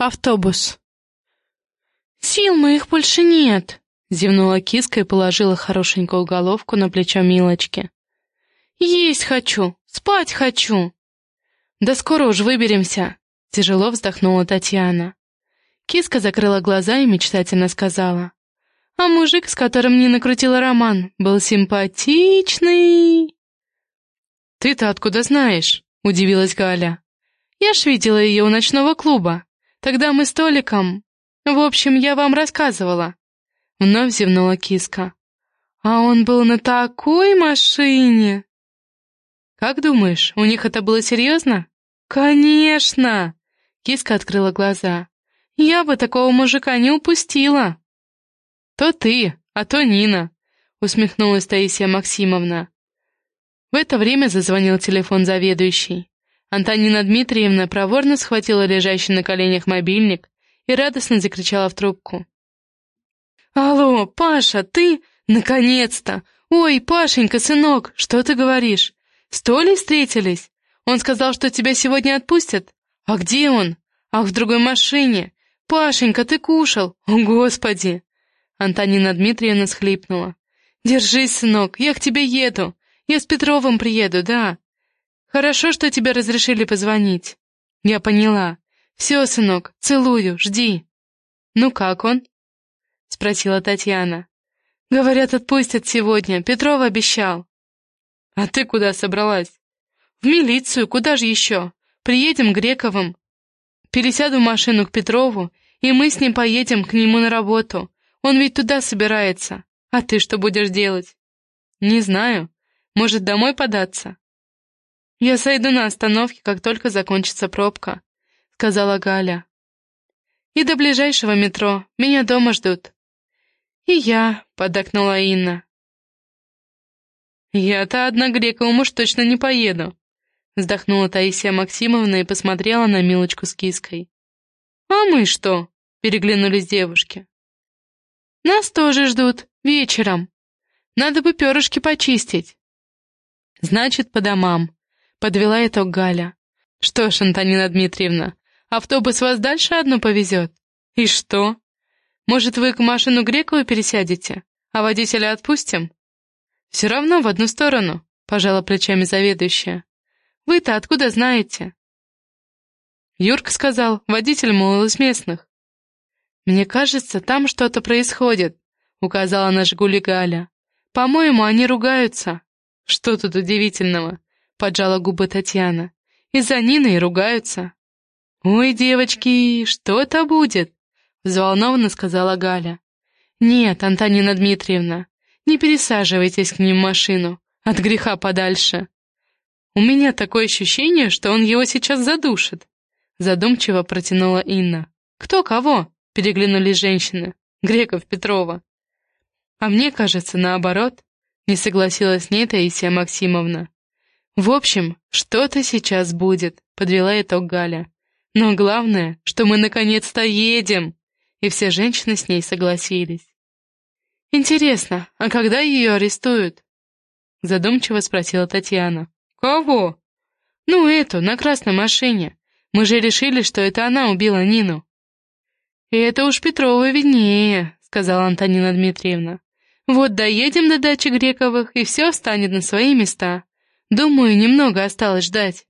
Автобус. «Сил моих больше нет!» — зевнула киска и положила хорошенькую головку на плечо Милочки. «Есть хочу! Спать хочу!» «Да скоро уж выберемся!» — тяжело вздохнула Татьяна. Киска закрыла глаза и мечтательно сказала. «А мужик, с которым не накрутила роман, был симпатичный!» «Ты-то откуда знаешь?» — удивилась Галя. «Я ж видела ее у ночного клуба. Тогда мы с Толиком... В общем, я вам рассказывала». Вновь зевнула киска. «А он был на такой машине!» «Как думаешь, у них это было серьезно?» «Конечно!» Киска открыла глаза. «Я бы такого мужика не упустила!» «То ты, а то Нина!» усмехнулась Таисия Максимовна. В это время зазвонил телефон заведующий. Антонина Дмитриевна проворно схватила лежащий на коленях мобильник и радостно закричала в трубку. «Алло, Паша, ты? Наконец-то! Ой, Пашенька, сынок, что ты говоришь? С Толей встретились? Он сказал, что тебя сегодня отпустят? А где он? Ах, в другой машине. Пашенька, ты кушал? О, Господи!» Антонина Дмитриевна схлипнула. «Держись, сынок, я к тебе еду. Я с Петровым приеду, да. Хорошо, что тебе разрешили позвонить. Я поняла. Все, сынок, целую, жди. Ну как он? Спросила Татьяна. Говорят, отпустят сегодня, Петров обещал. А ты куда собралась? В милицию, куда же еще? Приедем к Грековым. Пересяду машину к Петрову, и мы с ним поедем к нему на работу. Он ведь туда собирается. А ты что будешь делать? Не знаю. Может, домой податься?» «Я сойду на остановке, как только закончится пробка», — сказала Галя. «И до ближайшего метро. Меня дома ждут». «И я», — подокнула Инна. «Я-то одна греком уж точно не поеду», — вздохнула Таисия Максимовна и посмотрела на Милочку с киской. «А мы что?» — переглянулись девушки. «Нас тоже ждут, вечером. Надо бы перышки почистить». «Значит, по домам», — подвела итог Галя. «Что ж, Антонина Дмитриевна, автобус вас дальше одну повезет? И что? Может, вы к машину Грекову пересядете, а водителя отпустим?» «Все равно в одну сторону», — пожала плечами заведующая. «Вы-то откуда знаете?» Юрка сказал, водитель, мол, из местных. «Мне кажется, там что-то происходит», — указала на Жигули Галя. «По-моему, они ругаются». «Что тут удивительного?» — поджала губы Татьяна. «Из-за Нины и ругаются». «Ой, девочки, что это будет?» — взволнованно сказала Галя. «Нет, Антонина Дмитриевна, не пересаживайтесь к ним в машину, от греха подальше. У меня такое ощущение, что он его сейчас задушит», — задумчиво протянула Инна. «Кто кого?» — переглянулись женщины. «Греков, Петрова». «А мне кажется, наоборот. Не согласилась с ней Таисия Максимовна. «В общем, что-то сейчас будет», — подвела итог Галя. «Но главное, что мы наконец-то едем!» И все женщины с ней согласились. «Интересно, а когда ее арестуют?» Задумчиво спросила Татьяна. «Кого?» «Ну, эту, на красной машине. Мы же решили, что это она убила Нину». «И это уж Петрова виднее», — сказала Антонина Дмитриевна. Вот доедем до дачи Грековых, и все встанет на свои места. Думаю, немного осталось ждать.